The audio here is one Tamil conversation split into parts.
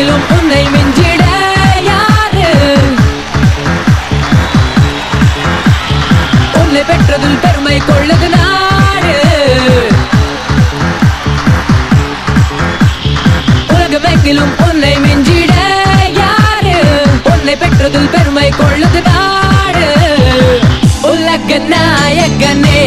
எங்கிலும் உன்னை மிஞ்சிட யாரு? உன்னை பெற்றதில் பெருமை கொள்ளது நாடு. உலகம் எங்கிலும் உன்னை மிஞ்சிட யாரு? உன்னை பெற்றதில் பெருமை கொள்ளது நாடு. உலக நாயகனே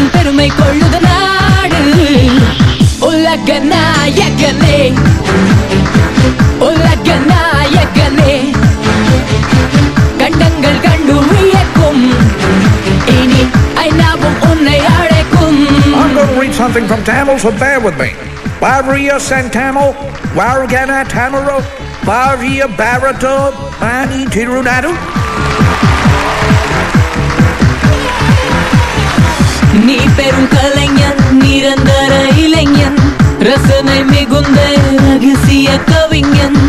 பெருமை கொள்ளுது நாடு உலக நாயகனே உலக நாயகனே கண்டங்கள் கண்டு வியக்கும் இனி ஐநாவும் உன்னை அழைக்கும் I'm going to read something from Tamil, so bear with me. Varia Santamil, Vargana Tamaro, Varia Barato, Mani Tirunadu. நீ பெரும் கலைஞன் நிரந்தர இளைஞன் ரசனை மிகுந்த ரகசிய கவிஞன்.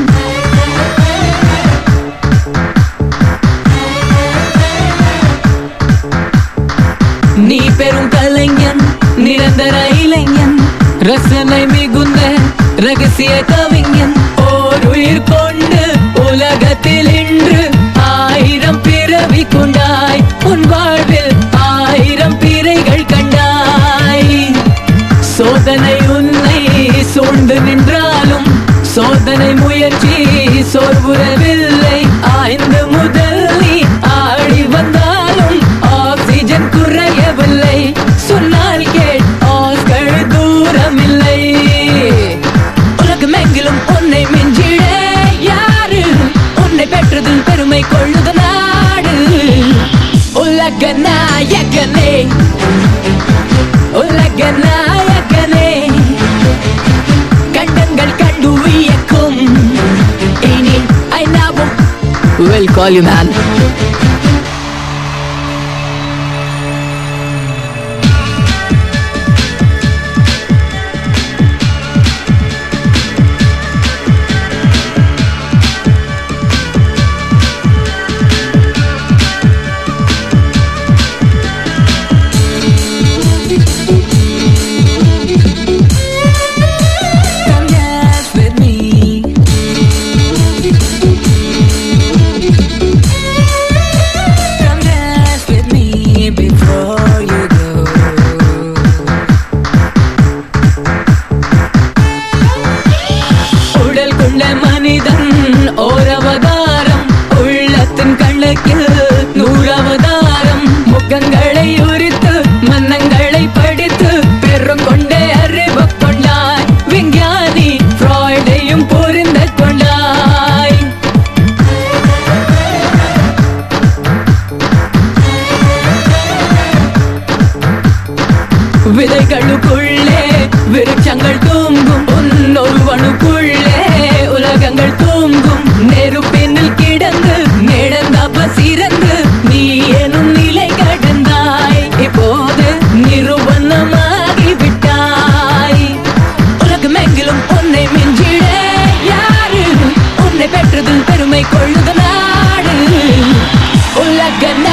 நீ பெரும் கலைஞன் நிரந்தர இளைஞன் ரசனை மிகுந்த ரகசிய கவிஞன். ஓர் உயிர் கொண்டு உலகத்திலே சோதனை உன்னை சூழ்ந்து நின்றாலும் சோதனை முயற்சி சோர்வுறவில்லை. ஆய்ந்து முதல் நீ ஆடி வந்தாலும் ஆக்சிஜன் குறையவில்லை. சொன்னால் கேட் ஆஸ்கள் தூரமில்லை. உலகம் எங்கிலும் உன்னை மிஞ்சிட யாரு? உன்னை பெற்றதில் பெருமை கொள்ளுது நாடு. உலக நாயகனே. உலக நாயகனே will call you man உள்ளத்தின் நூறாவதாரம் முகங்களை உரித்து மன்னங்களை படித்து பெரும் கொண்டே அறிவு கொண்டாய். விஞ்ஞானி ஃப்ராய்டையும் புரிந்து கொண்டாய். விதைகளுக்குள்ளே விருட்சங்கள் கொள்ளுது நாடு. உலக நாயகனே